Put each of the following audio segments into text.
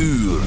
uur.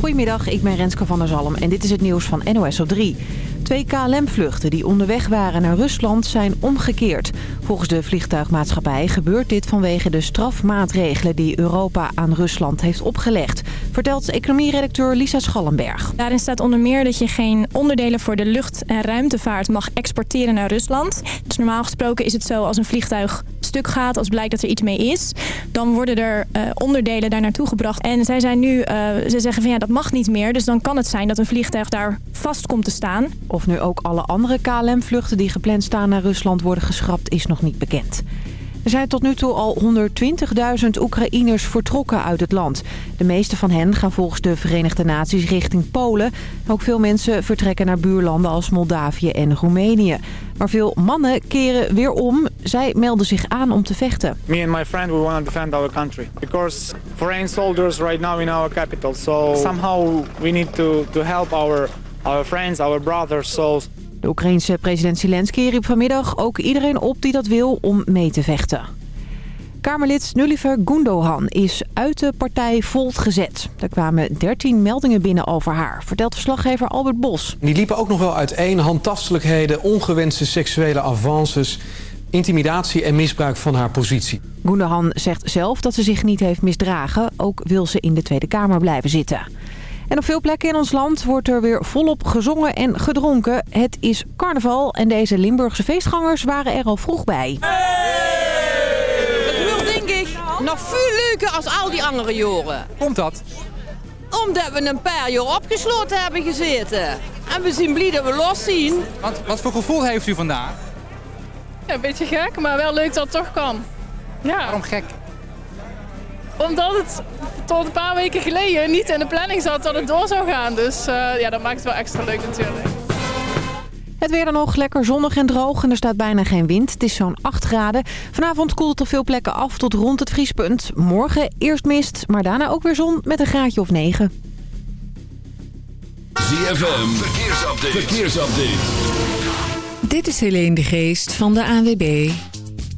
Goedemiddag, ik ben Renske van der Zalm en dit is het nieuws van NOS op 3. Twee KLM-vluchten die onderweg waren naar Rusland zijn omgekeerd. Volgens de vliegtuigmaatschappij gebeurt dit vanwege de strafmaatregelen die Europa aan Rusland heeft opgelegd. Vertelt economieredacteur Lisa Schallenberg. Daarin staat onder meer dat je geen onderdelen voor de lucht- en ruimtevaart mag exporteren naar Rusland. Dus normaal gesproken is het zo als een vliegtuig stuk gaat, als blijkt dat er iets mee is, dan worden er uh, onderdelen daar naartoe gebracht. En zij zijn nu, uh, ze zeggen van ja, dat mag niet meer. Dus dan kan het zijn dat een vliegtuig daar vast komt te staan. Of nu ook alle andere KLM-vluchten die gepland staan naar Rusland worden geschrapt, is nog niet bekend. Er zijn tot nu toe al 120.000 Oekraïners vertrokken uit het land. De meeste van hen gaan volgens de Verenigde Naties richting Polen. Ook veel mensen vertrekken naar buurlanden als Moldavië en Roemenië. Maar veel mannen keren weer om. Zij melden zich aan om te vechten. Me and my friend we want to defend our country because foreign soldiers right now in our capital. So somehow we need to to help our our friends, our brothers. So de Oekraïense president Zelensky riep vanmiddag ook iedereen op die dat wil om mee te vechten. Kamerlid Nulliver Gundogan is uit de partij Volt gezet. Er kwamen 13 meldingen binnen over haar, vertelt verslaggever Albert Bos. Die liepen ook nog wel uiteen. Handtastelijkheden, ongewenste seksuele avances intimidatie en misbruik van haar positie. Gundogan zegt zelf dat ze zich niet heeft misdragen. Ook wil ze in de Tweede Kamer blijven zitten. En op veel plekken in ons land wordt er weer volop gezongen en gedronken. Het is carnaval en deze Limburgse feestgangers waren er al vroeg bij. Het wordt denk ik nog veel leuker als al die andere jaren. Komt dat? Omdat we een paar jaar opgesloten hebben gezeten. En we zien blij dat we los zien. Wat, wat voor gevoel heeft u vandaag? Ja, een beetje gek, maar wel leuk dat het toch kan. Ja. Waarom gek? Omdat het tot een paar weken geleden niet in de planning zat dat het door zou gaan. Dus uh, ja, dat maakt het wel extra leuk natuurlijk. Het weer dan nog lekker zonnig en droog en er staat bijna geen wind. Het is zo'n 8 graden. Vanavond koelt het op veel plekken af tot rond het vriespunt. Morgen eerst mist, maar daarna ook weer zon met een graadje of 9. ZFM, verkeersupdate. verkeersupdate. Dit is Helene de Geest van de ANWB.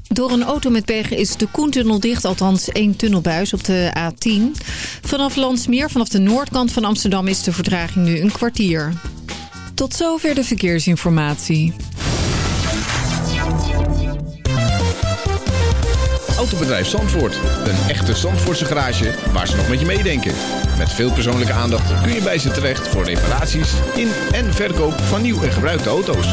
Door een auto met pech is de Koentunnel dicht, althans één tunnelbuis op de A10. Vanaf Landsmeer, vanaf de noordkant van Amsterdam, is de vertraging nu een kwartier. Tot zover de verkeersinformatie. Autobedrijf Zandvoort. Een echte Zandvoortse garage waar ze nog met je meedenken. Met veel persoonlijke aandacht kun je bij ze terecht voor reparaties in en verkoop van nieuw en gebruikte auto's.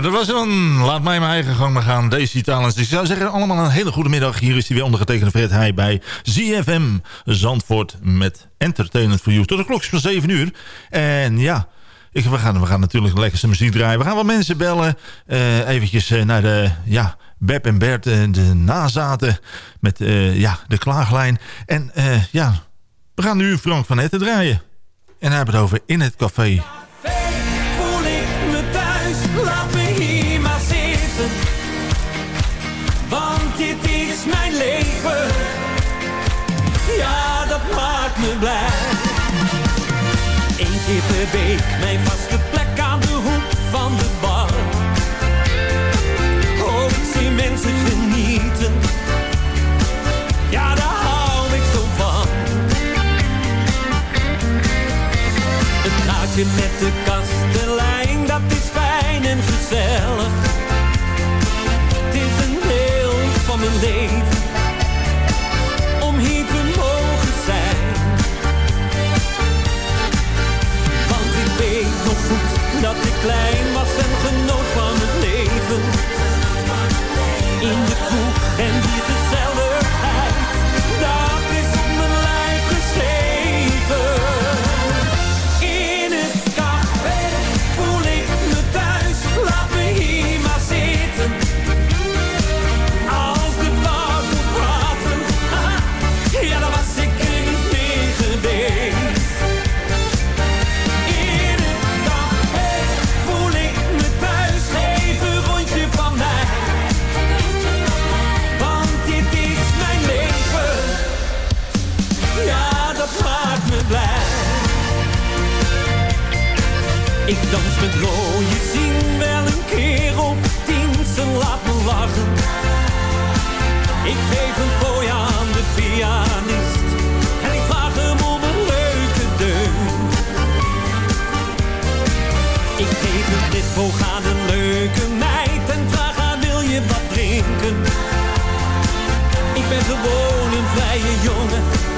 Dat was dan. Laat mij mijn eigen gang maar gaan. Deze Talents. Ik zou zeggen, allemaal een hele goede middag. Hier is hij weer ondergetekende Fred Heij bij ZFM Zandvoort met Entertainment for You. Tot de klok is van 7 uur. En ja, ik, we, gaan, we gaan natuurlijk lekkerste muziek draaien. We gaan wat mensen bellen. Uh, eventjes uh, naar de, ja, Beb en Bert de nazaten met ja, de klaaglijn. En ja, we gaan nu Frank van Etten draaien. En hij hebben het over In het Café. Met de kastelein, dat is fijn en gezellig. Rode zien wel een keer op tien, ze laat me lachen. Ik geef een fooi aan de pianist en ik vraag hem om een leuke deun. Ik geef een knipoog aan een leuke meid en vraag haar wil je wat drinken. Ik ben gewoon een vrije jongen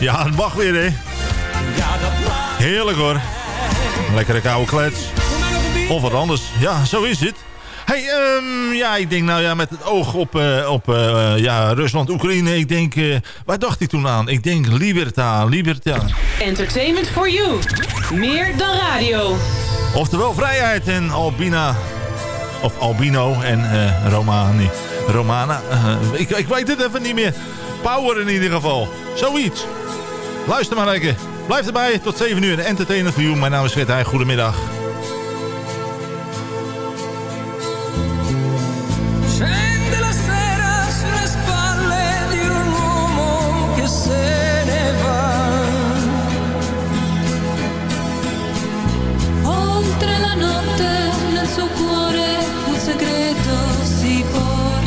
Ja, het mag weer, hè. Heerlijk, hoor. Lekkere koude klets. Of wat anders. Ja, zo is het. Hey, ehm, ja, ik denk nou ja, met het oog op, eh, op eh, ja, Rusland, Oekraïne. Ik denk, eh, waar dacht ik toen aan? Ik denk Liberta, Liberta. Entertainment for you. Meer dan radio. Oftewel vrijheid en Albina. Of Albino en eh, Romani. Romana. ik, ik weet het even niet meer. Power in ieder geval. Zoiets. Luister maar lekker. Blijf erbij. Tot 7 uur. Entertainer for you. Mijn naam is Fred Heij. Goedemiddag. Oltre la suo cuore un segreto si porterà.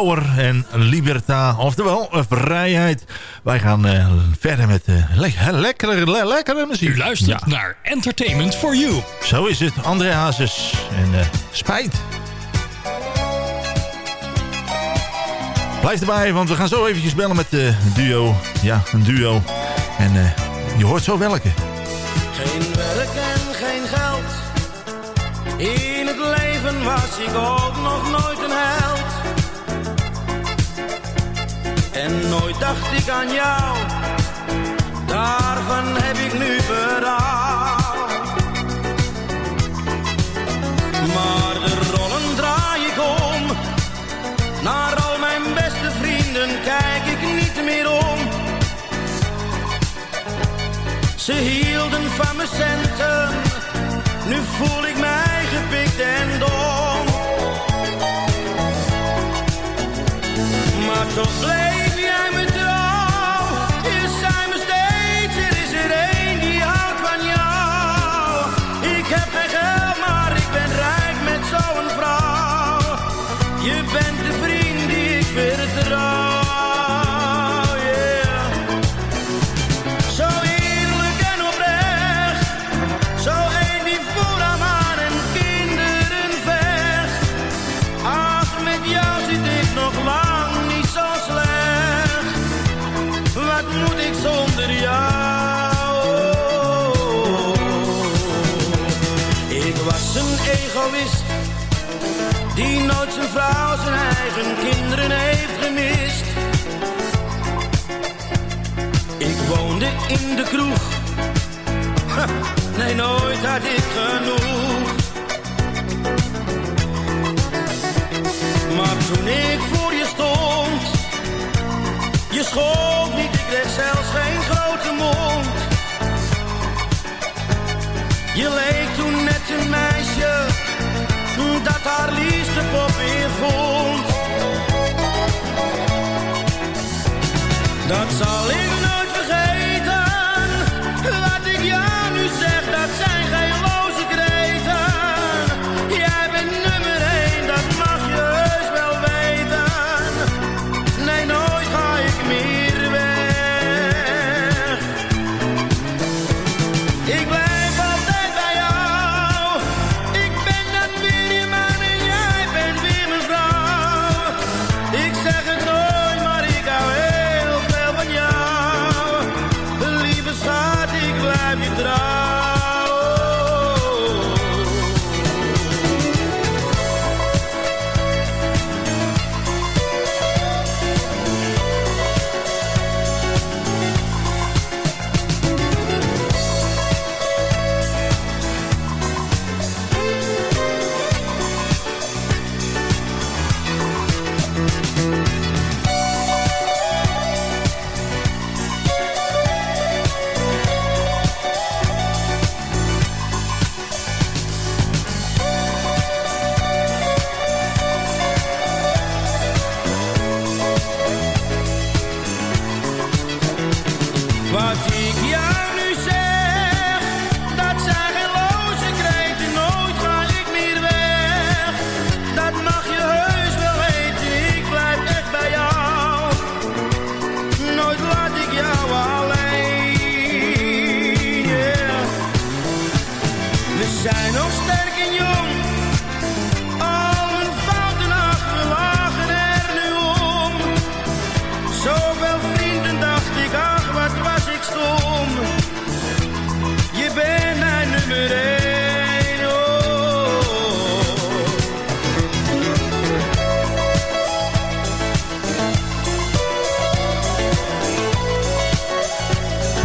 Power en Liberta. Oftewel, eh, vrijheid. Wij gaan eh, verder met eh, le lekkere, le lekkere muziek. U luistert naar Entertainment for You. Zo is het. André Hazes en eh, Spijt. Blijf erbij, want we gaan zo eventjes bellen met de duo. Ja, een duo. En eh, je hoort zo welke. Geen werk en geen geld. In het leven was ik ook nog nooit een held. En nooit dacht ik aan jou. Daarvan heb ik nu berouw. Maar de rollen draai ik om. Naar al mijn beste vrienden kijk ik niet meer om. Ze hielden van mijn centen, nu voel ik mij gepikt en dom. Maar toch vrouw, zijn eigen kinderen heeft gemist. Ik woonde in de kroeg. Nee, nooit had ik genoeg. Dat haar liefste pop weer. Dat zal ik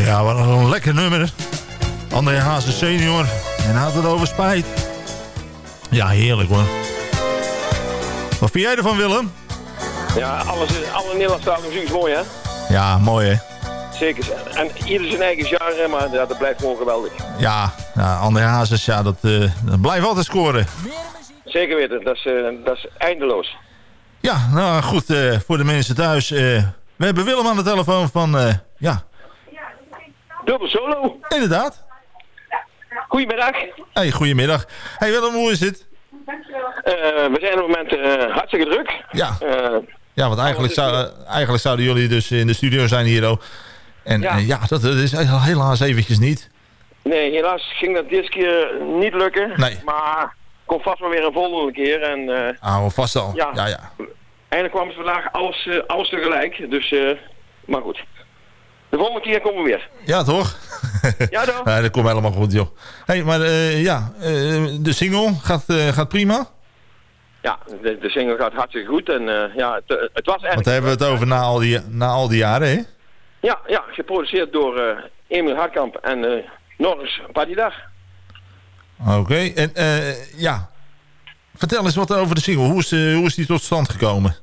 Ja, wat een lekker nummer. André Hazes senior. En had het over spijt. Ja, heerlijk hoor. Wat vind jij ervan, Willem? Ja, alles, alle Nederlandstalige muziek is mooi, hè? Ja, mooi hè? Zeker. En ieder zijn eigen genre, maar ja, dat blijft gewoon geweldig. Ja, ja André Hazes, ja, dat, eh, dat blijft altijd scoren. Zeker weten, dat is, eh, dat is eindeloos. Ja, nou goed, eh, voor de mensen thuis. we hebben Willem aan de telefoon van, ja, Dubbel solo. inderdaad. Goedemiddag. Hey, goedemiddag. Hey Willem, hoe is het? Eh, we zijn op het moment eh, hartstikke druk. Ja. Eh, Ja, want eigenlijk, zou, eigenlijk zouden jullie dus in de studio zijn hier. En Ja. dat, dat is helaas eventjes niet. nee, helaas ging dat dit keer niet lukken. Nee. Maar komt vast wel weer een volgende keer. En Ah, vast al. Ja. Ja, ja. eigenlijk kwam het vandaag alles, alles tegelijk. Dus, eh, maar goed. De volgende keer komen we weer. Ja, toch? Ja, toch? Ja, dat komt helemaal goed, joh. hey, maar eh, ja, eh, de single gaat, eh, gaat prima. Ja, de, de single gaat hartstikke goed. En ja, het, het was Want eigenlijk... daar hebben we het over na al die, na al die jaren, hè? Ja, ja, geproduceerd door Emil Hartkamp en Norris Padidag. Oké, en ja. Vertel eens wat over de single. Hoe is, hoe is die tot stand gekomen?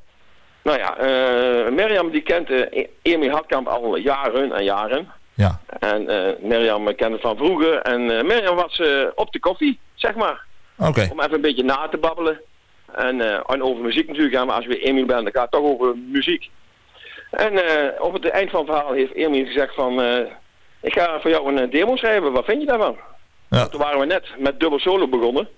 Nou ja, eh Mirjam die kent eh, Emil Hartkamp al jaren en jaren. Ja. En eh Mirjam kende van vroeger. En Mirjam was op de koffie, zeg maar. Oké. Om even een beetje na te babbelen. En, en over muziek natuurlijk. Ja, maar als je weer Emil bent, dan gaat het toch over muziek. En op het eind van het verhaal heeft Emil gezegd van... ik ga voor jou een demo schrijven. Wat vind je daarvan? Ja. Toen waren we net met dubbel solo begonnen.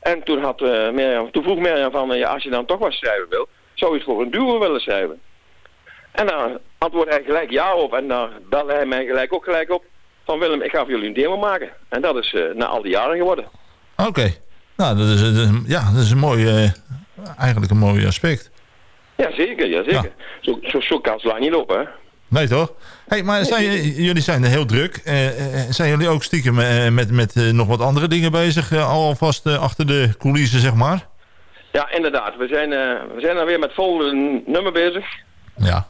En toen, had, Mirjam, toen vroeg Mirjam van... ja, als je dan toch wat schrijven wil... zou je het voor een duo willen schrijven? En dan antwoordde hij gelijk ja op. En dan belde hij mij gelijk ook gelijk op. Van Willem, ik ga voor jullie een demo maken. En dat is eh, na al die jaren geworden. Oké. Nou, dat is, dat is- ja, dat is een mooi, eh, eigenlijk een mooi aspect. Ja, zeker, ja, zeker. Zo, zo, zo kan het lang niet lopen, hè? Nee, toch? hey, maar zijn, jullie zijn heel druk. Eh, eh, zijn jullie ook stiekem eh, met, met eh, nog wat andere dingen bezig? eh, alvast eh, achter de coulissen, zeg maar? Ja, inderdaad. We zijn, eh, we zijn dan weer met volgende nummer bezig. Ja.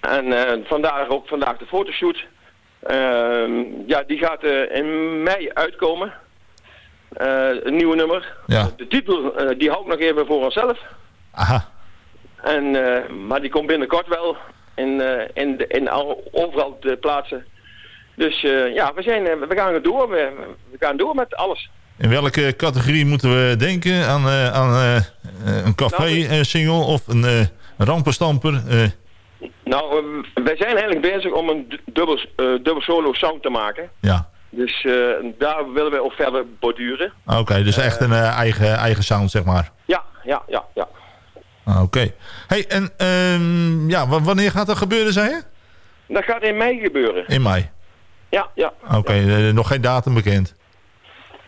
En eh, vandaag ook vandaag de fotoshoot. Ehm, ja, die gaat eh, in mei uitkomen. Een nieuwe nummer. Ja. De titel, die hou ik nog even voor onszelf. Aha. En, maar die komt binnenkort wel in, in, in al, overal te plaatsen. Dus ja, we, zijn, we gaan door. We, we gaan door met alles. In welke categorie moeten we denken? Aan, eh, aan eh, eh, een café-single of een eh, rampenstamper? Nou, wij zijn eigenlijk bezig om een du- dubbel, dubbel solo sound te maken. ja. Dus daar willen we ook verder borduren. Oké, dus echt een eigen, eigen sound, zeg maar. Ja, ja, ja, ja. Ah, Oké. Hey, en ehm, ja, wa- wanneer gaat dat gebeuren, zei je? Dat gaat in mei gebeuren. In mei. Ja, ja. Oké, nog geen datum bekend.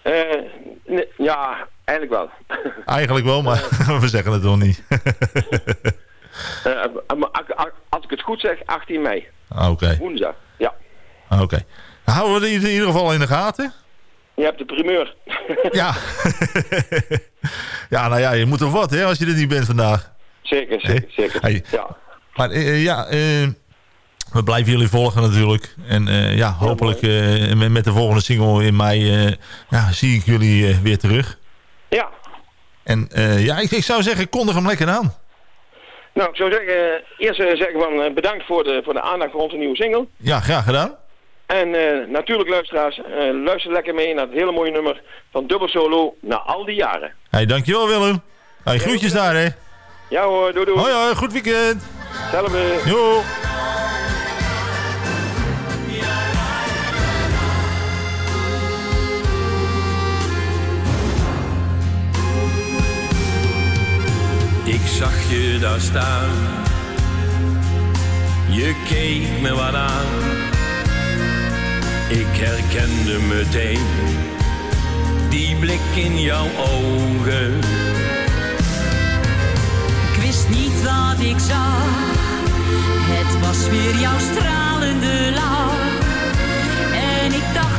Eh, nee, ja, eigenlijk wel. Eigenlijk wel, maar we zeggen het nog niet. Eh, maar als- ik het goed zeg, 18 mei. Oké, Woensdag. Ja. oké. Houden we het in ieder geval in de gaten? Je hebt de primeur. Ja. ja, nou ja, je moet er wat, hè, als je er niet bent vandaag. Zeker, zeker, zeker. Hey. Ja. Maar eh, ja, eh, we blijven jullie volgen natuurlijk. En eh, ja, hopelijk eh, met- de volgende single in mei eh, ja, zie ik jullie weer terug. Ja. En ja, ik, ik zou zeggen, kondig hem lekker aan. Nou, ik zou zeggen, eerst zeggen van bedankt voor de, voor de aandacht voor onze nieuwe single. Ja, graag gedaan. En natuurlijk luisteraars, luister lekker mee naar het hele mooie nummer van Dubbel Solo na al die jaren. Hey, dankjewel Willem. Hey, groetjes daar, hè. Ja hoor, doei doei. Hoi hoi, goed weekend. Hetzelfde. Jo. Ik zag je daar staan. Je keek me wat aan. Ik herkende meteen die blik in jouw ogen. Ik wist niet wat ik zag. Het was weer jouw stralende lach. En ik dacht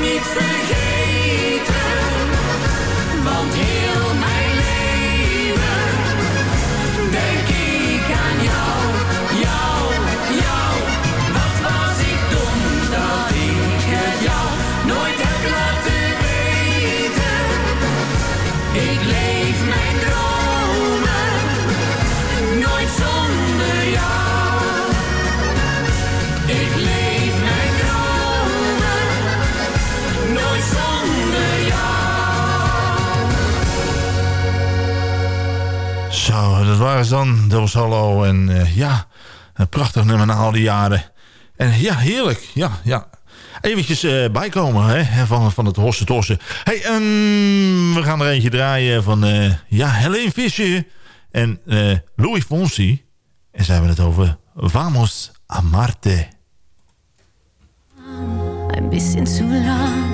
niet vergeten. Want heel dat waren ze dan, Del Solo. En eh, ja, een prachtig nummer na al die jaren. En ja, heerlijk. Ja, ja. Eventjes eh, bijkomen hè, van, van het hosse tossen. Hey, ehm, we gaan er eentje draaien van eh, ja, Helene Fischer en Louis Fonsi. En ze hebben het over Vamos a Marte. bisschen zu lang.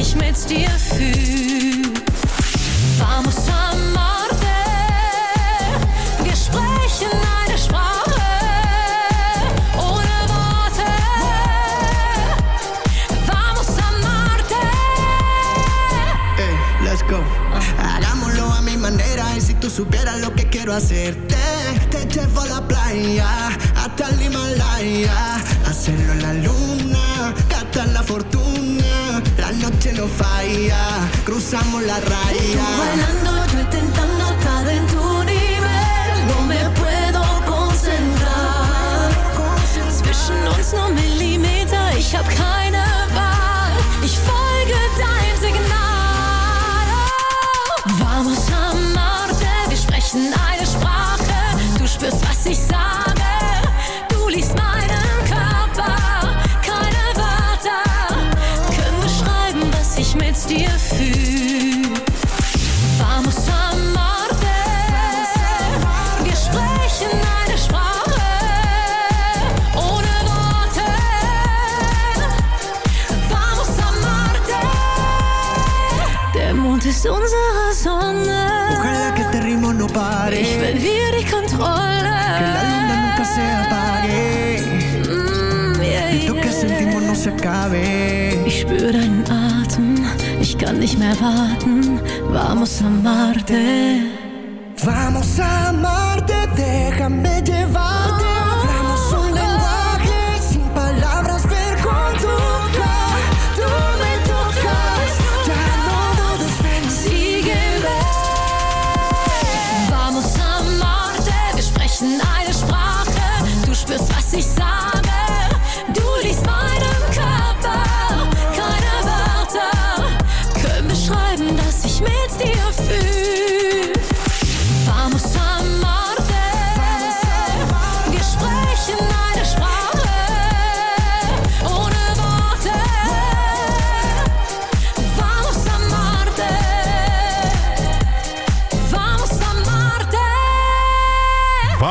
ich mit dir fühle. Vamos a amarte, wir sprechen eine Sprache. Hagámoslo a mi manera y si tú supieras lo que quiero hacerte, te llevo a la playa hasta el Himalaya, hacerlo en la luna, gastar la fortuna, noche no falla, cruzamos la raya. Bailando, yo intentando estar en tu nivel. No me puedo concentrar. Zwischen uns nur Millimeter, ich hab keine Der Mond ist unsere Sonne. Ojalá que este ritmo no pare. Ich verliere die Kontrolle. Que la luna nunca se apague. Mm, yeah, Esto que yeah. sentimos no se acabe. Ich spüre deinen Atem, ich kann nicht mehr warten. Vamos a amarte. Vamos a amarte, déjame llevarte.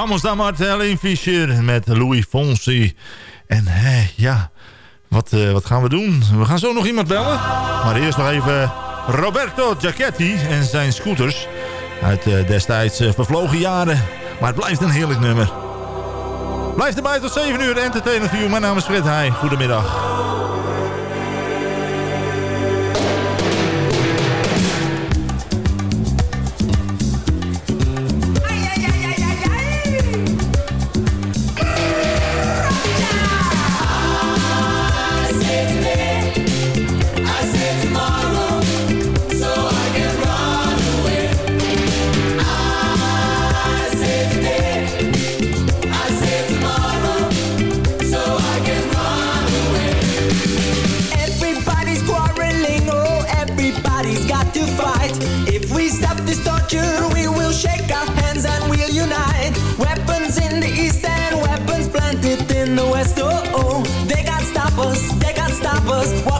vamos dan maar Fischer met Louis Fonsi. En hé, ja, wat, eh, wat gaan we doen? We gaan zo nog iemand bellen. Maar eerst nog even Roberto Giacchetti en zijn scooters. Uit eh, destijds eh, vervlogen jaren. Maar het blijft een heerlijk nummer. Blijf erbij tot 7 uur. Entertainment View. Mijn naam is Fred Heij. Goedemiddag.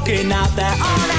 looking out there. On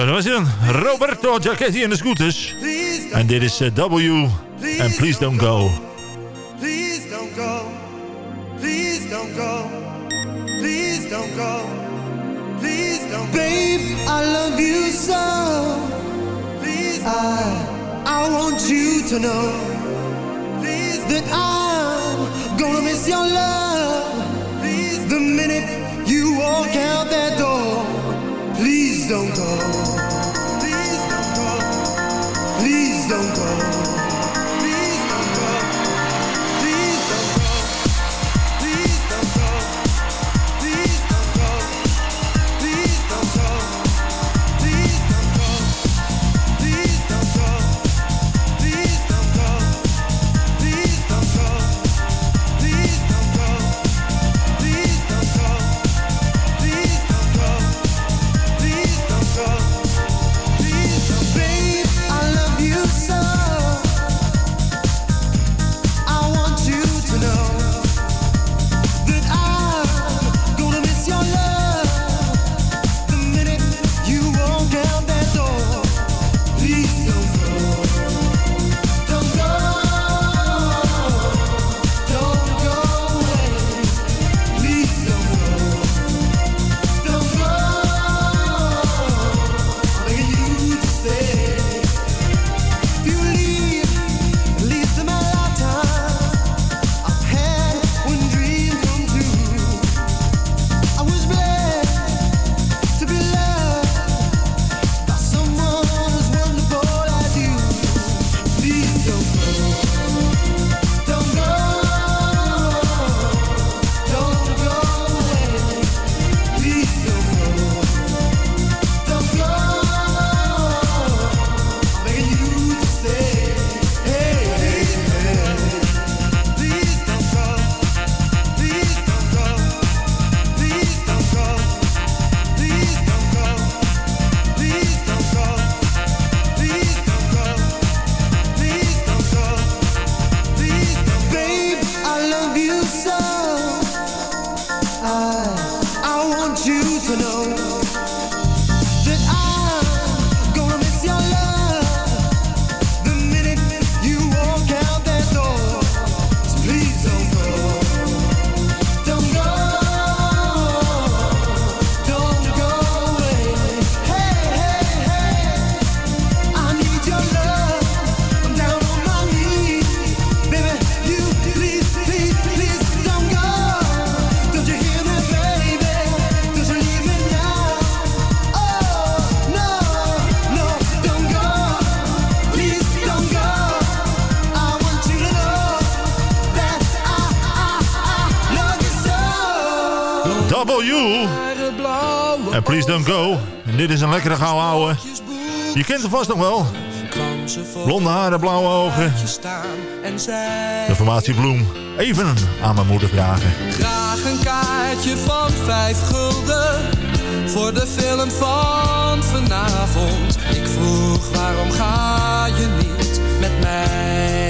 Zo, dat was hij dan. Roberto Giacchetti en de Scooters. En dit is eh, W. En Please Don't Go. Please don't go. Please don't go. Please don't go. Please don't go. Babe, I love you so. Please I, I want you to know. Please that I'm gonna miss your love. Please the minute you walk out that door. Please don't go. eu sou. Is een lekkere gouden ouwe. Je kent hem vast nog wel. Blonde haren, blauwe ogen. De formatie Bloem. Even aan mijn moeder vragen. Graag een kaartje van vijf gulden voor de film van vanavond. Ik vroeg waarom ga je niet met mij?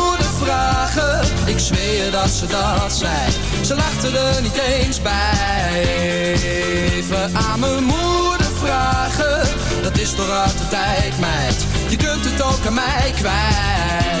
dat ze dat zei. Ze lachte er niet eens bij. Even aan mijn moeder vragen. Dat is toch uit de tijd, meid. Je kunt het ook aan mij kwijt.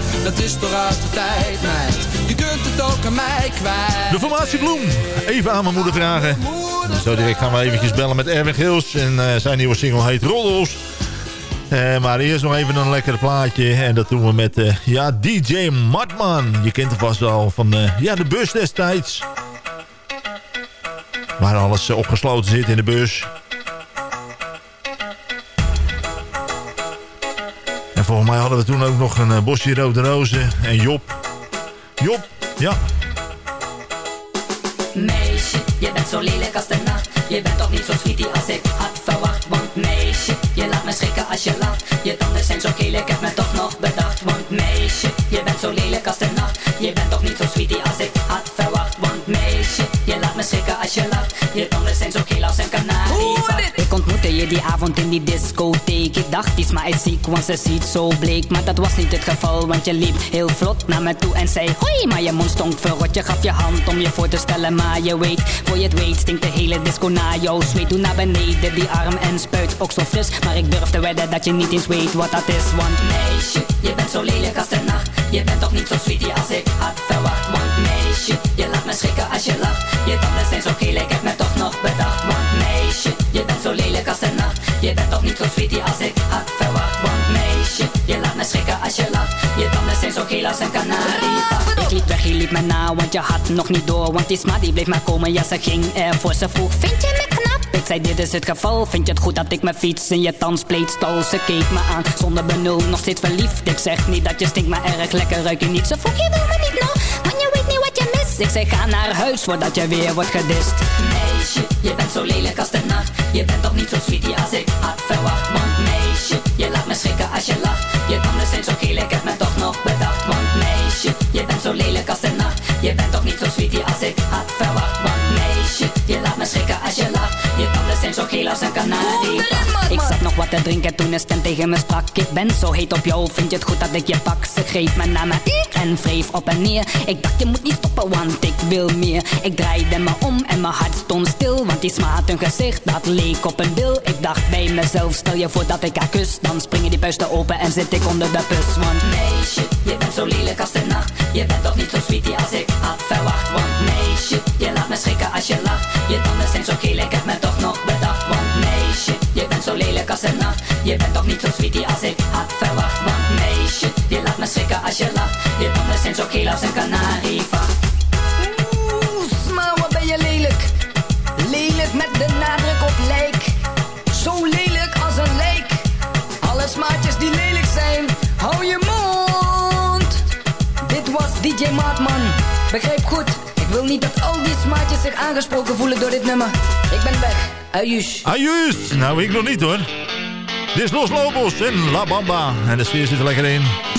dat is toch uit de tijd, meid. Je kunt het ook aan mij kwijt. De formatie Bloem. Even aan mijn moeder vragen. Zo direct gaan we eventjes bellen met Erwin Gils. En eh, zijn nieuwe single heet Roddels. Eh, maar eerst nog even een lekker plaatje. En dat doen we met eh, ja, DJ Matman. Je kent hem vast wel van ja, de bus destijds. Waar alles opgesloten zit in de bus. Volgens mij hadden we toen ook nog een eh, bosje rode rozen. En Job. Job, ja. Meisje, je bent zo lelijk als de nacht. Je bent toch niet zo sweetie als ik had verwacht. Want meisje, je laat me schrikken als je lacht. Je tanden zijn zo geel, ik heb me toch nog bedacht. Want meisje, je bent zo lelijk als de nacht. Je bent toch niet zo sweetie als ik had verwacht. Want meisje, je laat me schrikken als je lacht. Je tanden zijn zo je die avond in die discotheek. Ik dacht iets, maar ziek, want ze ziet zo bleek. Maar dat was niet het geval, want je liep heel vlot naar me toe en zei hoi. Maar je mond stonk verrot, je gaf je hand om je voor te stellen. Maar je weet, voor je het weet, stinkt de hele disco naar jou. Zweet toen naar beneden, die arm en spuit ook zo fris. Maar ik durf te wedden dat je niet eens weet wat dat is. Want meisje, je bent zo lelijk als de nacht. Je bent toch niet zo sweetie als ik had verwacht. Want meisje, je laat me schrikken als je lacht. Je tanden zijn zo geel, Je bent toch niet zo sweetie als ik had verwacht. Want meisje, je laat me schrikken als je lacht. Je tanden zijn zo geel als een kanarie. Ik liep weg, je liep me na, want je had nog niet door. Want die sma die bleef maar komen, ja ze ging ervoor. Ze vroeg, vind je me knap? Ik zei, dit is het geval. Vind je het goed dat ik mijn fiets in je tandspleet stal? Ze keek me aan, zonder benul, nog steeds verliefd. Ik zeg niet dat je stinkt, maar erg lekker ruik je niet. Ze vroeg, je wil me niet nog, want je weet niet wat je mist. Ik zei, ga naar huis, voordat je weer wordt gedist. Meisje, je bent zo lelijk als de nacht. Je bent toch niet zo sweetie als ik had verwacht. Want meisje, je laat me schrikken als je lacht. Je tanden zijn zo geel, ik heb me toch nog bedacht. Want meisje, je bent zo lelijk als de nacht. Je bent toch niet zo sweetie als ik had verwacht. Want meisje, je laat me schrikken als je lacht. Je tanden zijn zo geel als een kanarie. Wat te drinken toen een stem tegen me sprak Ik ben zo heet op jou, vind je het goed dat ik je pak? Ze greep me naar me en wreef op en neer. Ik dacht je moet niet stoppen, want ik wil meer. Ik draaide me om en mijn hart stond stil Want die smaat een gezicht, dat leek op een bil Ik dacht bij mezelf, stel je voor dat ik haar kus. Dan springen die puisten open en zit ik onder de bus. Want meisje, je bent zo lelijk als de nacht. Je bent toch niet zo sweetie als ik had verwacht. Want meisje, je laat me schrikken als je lacht. Je tanden zijn zo geel, ik heb me toch nog bedacht lelijk als nacht Je bent toch niet zo sweetie als ik had verwacht Want meisje, je laat me schrikken als je lacht Je tanden zijn zo geel als een kanarievacht Oeh, maar wat ben je lelijk. Lelijk met de nadruk op lijk. Zo lelijk als een lijk. Alle smaatjes die lelijk zijn, hou je mond. Dit was DJ Maatman. Begrijp goed, niet dat al die smaatjes zich aangesproken voelen door dit nummer. Ik ben weg. Ayush. Ayus! Nou, ik nog niet hoor. Dit is Los Lobos en La Bamba. En de sfeer zit er lekker in.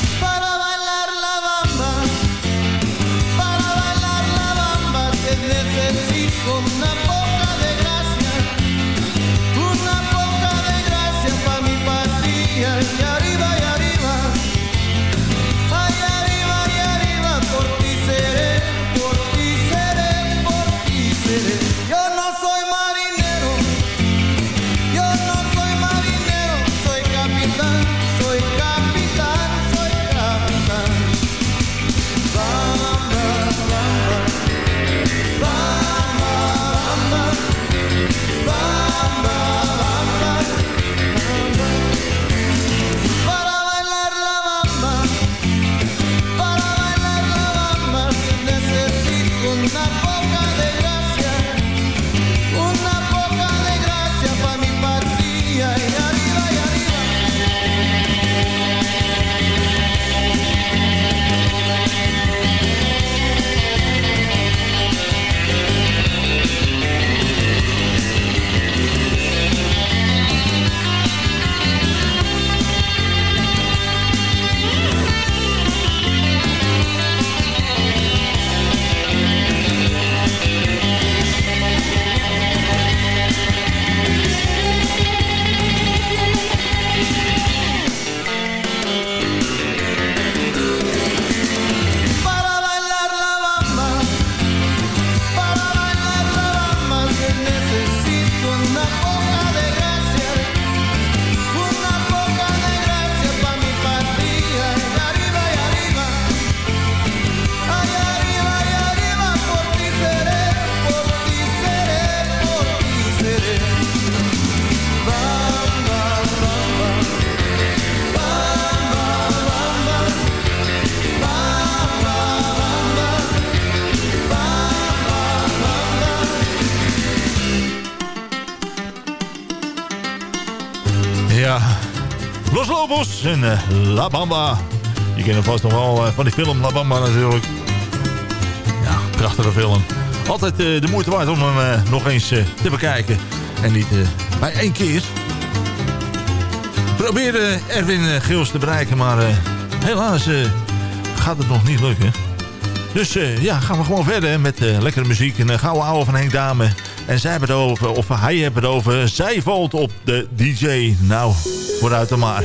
En eh, La Bamba. Je kent hem vast nog wel eh, van die film La Bamba natuurlijk. Ja, prachtige film. Altijd eh, de moeite waard om hem nog eens te bekijken. En niet bij één keer. Probeerde Erwin Geels te bereiken, maar helaas gaat het nog niet lukken. Dus ja, gaan we gewoon verder met lekkere muziek. Uh, gouden ouwe van Henk Dame. En zij hebben het over, of hij heeft het over, zij valt op de DJ. Nou, vooruit dan maar.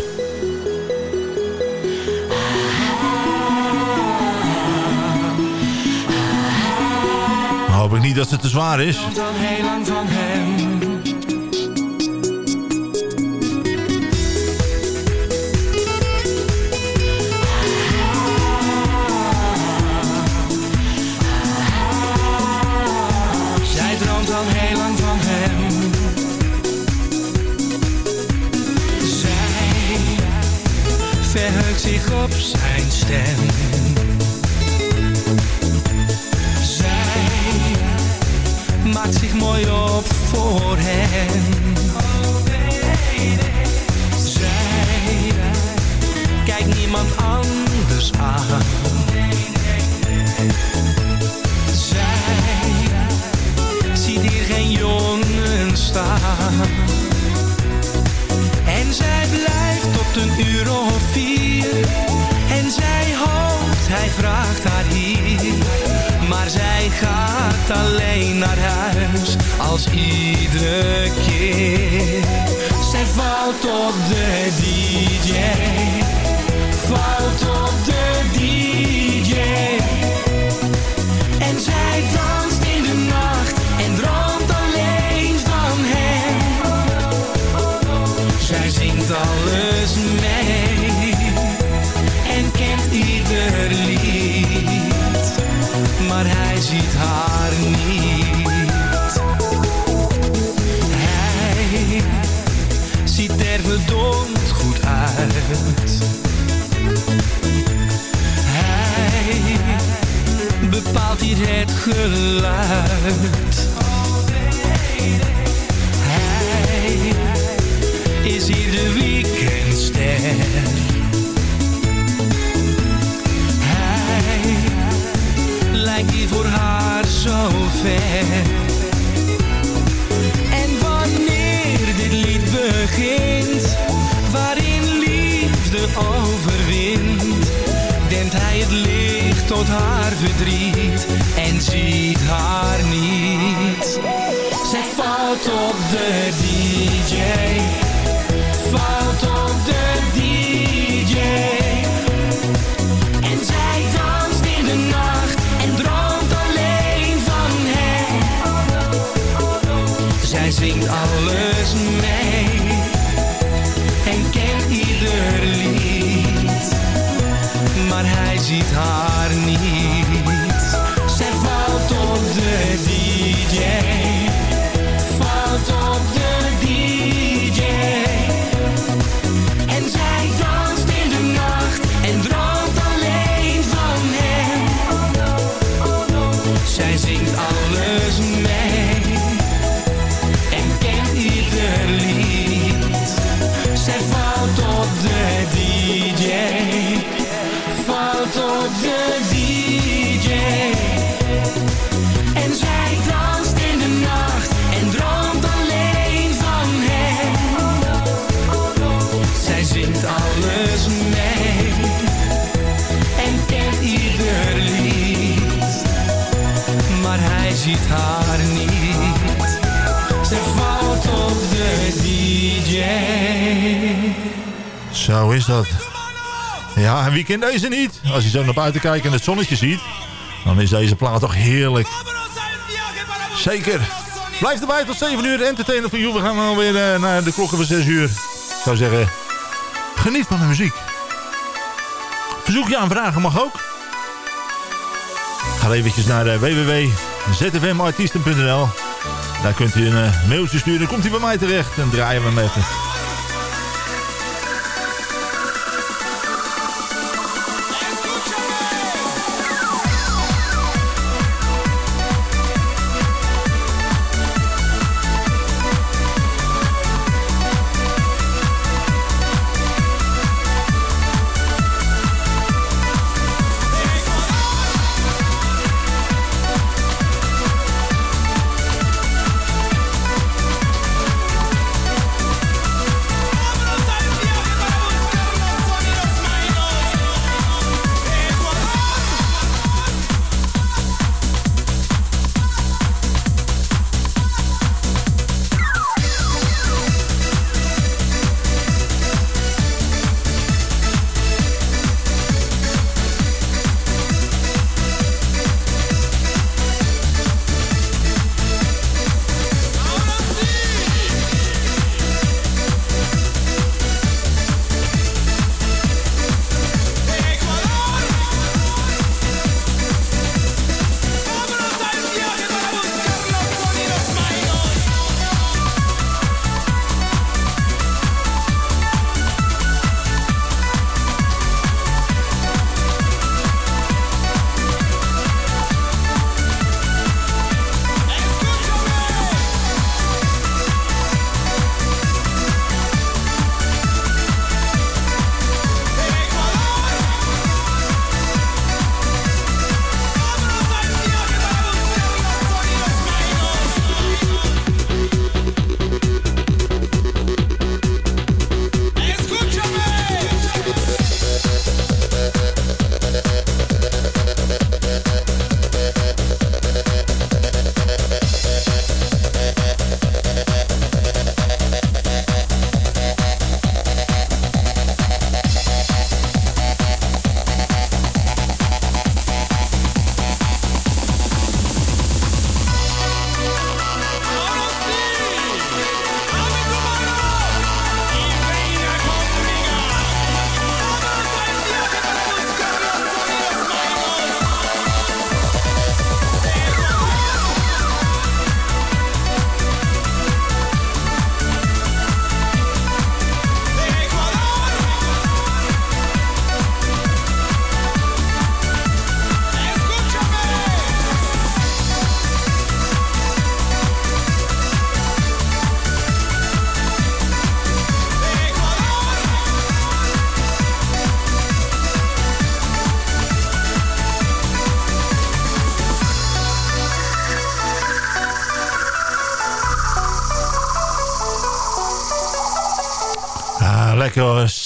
Hoop ik niet dat het te zwaar is. dan heel lang van hem. Zich op zijn stem. Mooi op voor hem. Zij kijkt niemand anders aan. Zij ziet hier geen jongen staan. En zij blijft tot een uur of vier. En zij hoopt, hij vraagt haar hier. Maar zij gaat alleen naar huis als iedere keer. Zij valt op de DJ, Hij is hier de weekendster. Hij lijkt hier voor haar zo ver. En wanneer dit lied begint, waarin liefde overwint, dempt hij het licht tot haar verdriet en ziet haar niet. Zij valt op de DJ, valt op de DJ. En zij danst in de nacht en droomt alleen van hem. Zij zingt alles mee en kent ieder lied. Maar hij ziet haar Zo is dat. Ja, en wie kent deze niet? Als je zo naar buiten kijkt en het zonnetje ziet... dan is deze plaat toch heerlijk. Zeker. Blijf erbij tot 7 uur. Entertainer voor jou. We gaan alweer uh, naar de klokken van 6 uur. Ik zou zeggen, geniet van de muziek. Verzoek je aan vragen mag ook. Ga eventjes naar uh, www.zfmartiesten.nl Daar kunt u een uh, mailtje sturen. Dan komt hij bij mij terecht en draaien we hem even.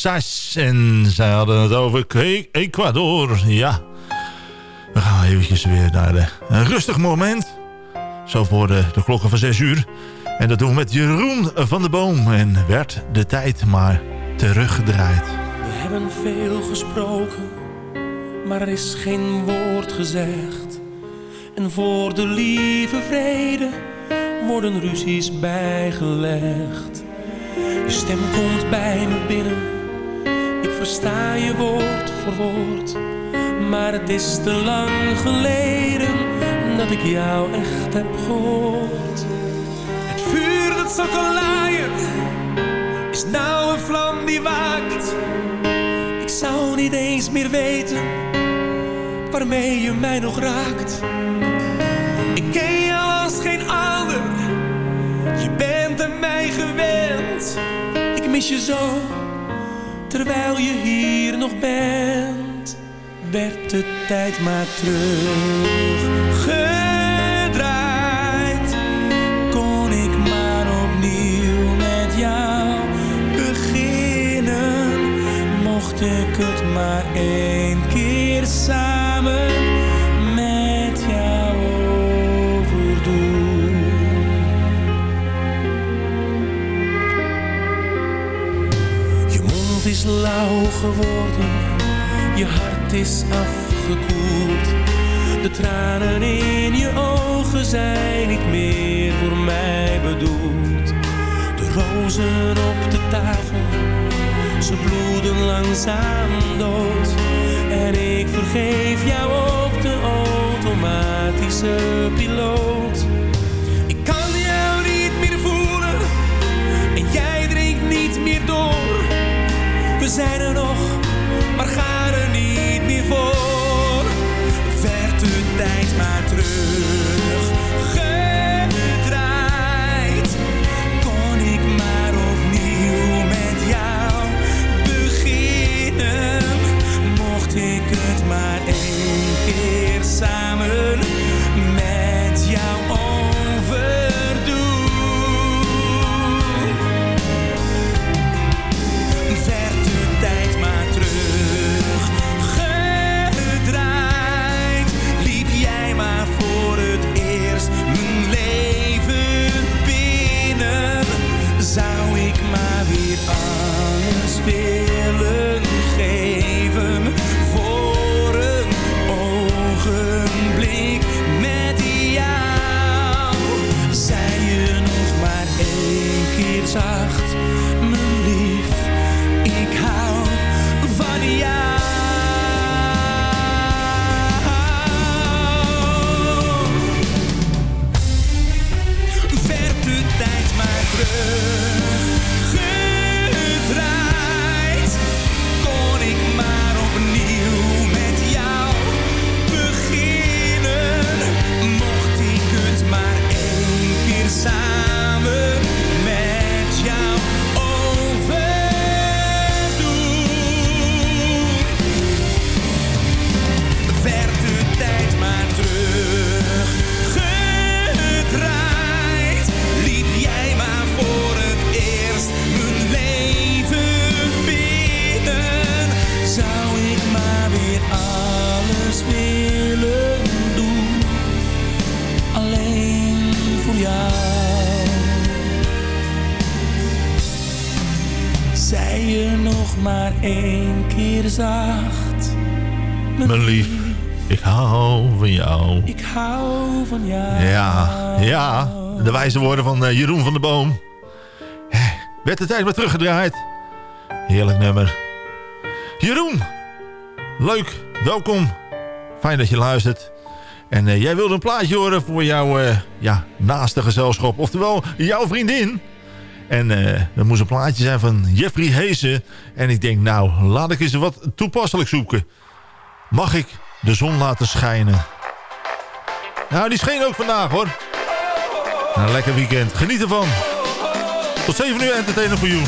Sas. En zij hadden het over Ecuador. Ja. We gaan eventjes weer naar de, een rustig moment. Zo voor de, de klokken van 6 uur. En dat doen we met Jeroen van de Boom. En werd de tijd maar teruggedraaid. We hebben veel gesproken, maar er is geen woord gezegd. En voor de lieve vrede worden ruzies bijgelegd. Je stem komt bij me binnen, versta je woord voor woord. Maar het is te lang geleden dat ik jou echt heb gehoord. Het vuur dat zal kan laaien, is nou een vlam die waakt. Ik zou niet eens meer weten waarmee je mij nog raakt. Ik ken jou als geen ander, je bent aan mij gewend. Ik mis je zo, terwijl je hier nog bent. Werd de tijd maar teruggedraaid. Kon ik maar opnieuw met jou beginnen. Mocht ik het maar één Mond is lauw geworden, je hart is afgekoeld. De tranen in je ogen zijn niet meer voor mij bedoeld. De rozen op de tafel, ze bloeden langzaam dood. En ik vergeef jou op de automatische piloot. Ik kan jou niet meer voelen en jij drinkt niet meer door. Zijn er nog, maar gaan er niet meer voor. Werd de tijd maar teruggedraaid. Alles willen De wijze woorden van eh, Jeroen van de Boom. Hè, Werd de tijd maar teruggedraaid. Heerlijk nummer. Jeroen, leuk, welkom. Fijn dat je luistert. En eh, jij wilde een plaatje horen voor jouw eh, ja, naaste gezelschap. Oftewel, jouw vriendin. En eh er moest een plaatje zijn van Jeffrey Heesen. En ik denk, nou, laat ik eens wat toepasselijk zoeken. Mag ik de zon laten schijnen? Nou, die scheen ook vandaag, hoor. Nou, een lekker weekend. Geniet ervan. Tot 7 uur entertainer voor you.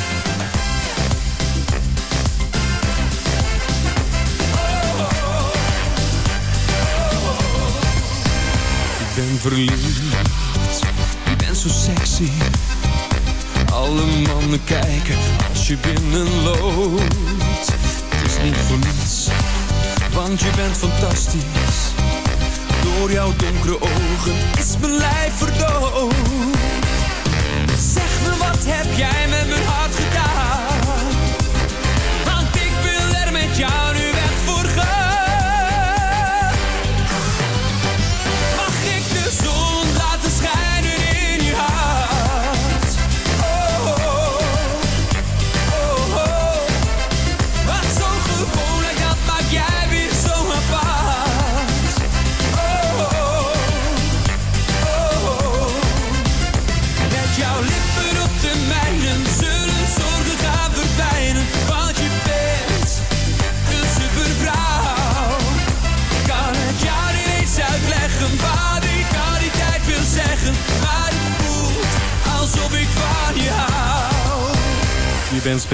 Ik ben verliefd, je bent zo sexy. Alle mannen kijken als je binnenloopt. Het is niet voor niets, want je bent fantastisch. Door jouw donkere ogen is mijn lijf verdoofd. Zeg me, wat heb jij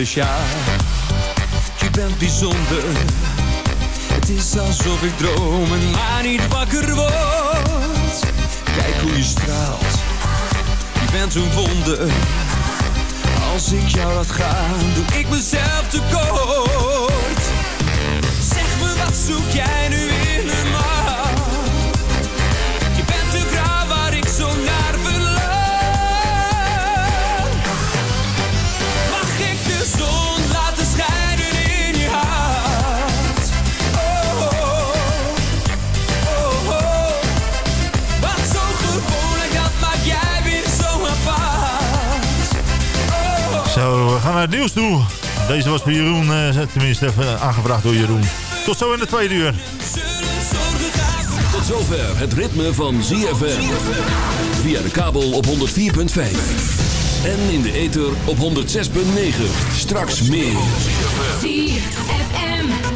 Speciaal, je bent bijzonder. Het is alsof ik droom en maar niet wakker word. Kijk hoe je straalt je bent een wonder. Als ik jou laat gaan, doe ik mezelf Deze was voor Jeroen, eh, tenminste even aangevraagd door Jeroen. Tot zo in de tweede uur. Tot zover het ritme van ZFM. Via de kabel op 104.5. En in de ether op 106.9. Straks meer.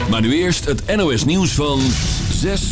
Maar nu eerst het NOS nieuws van 6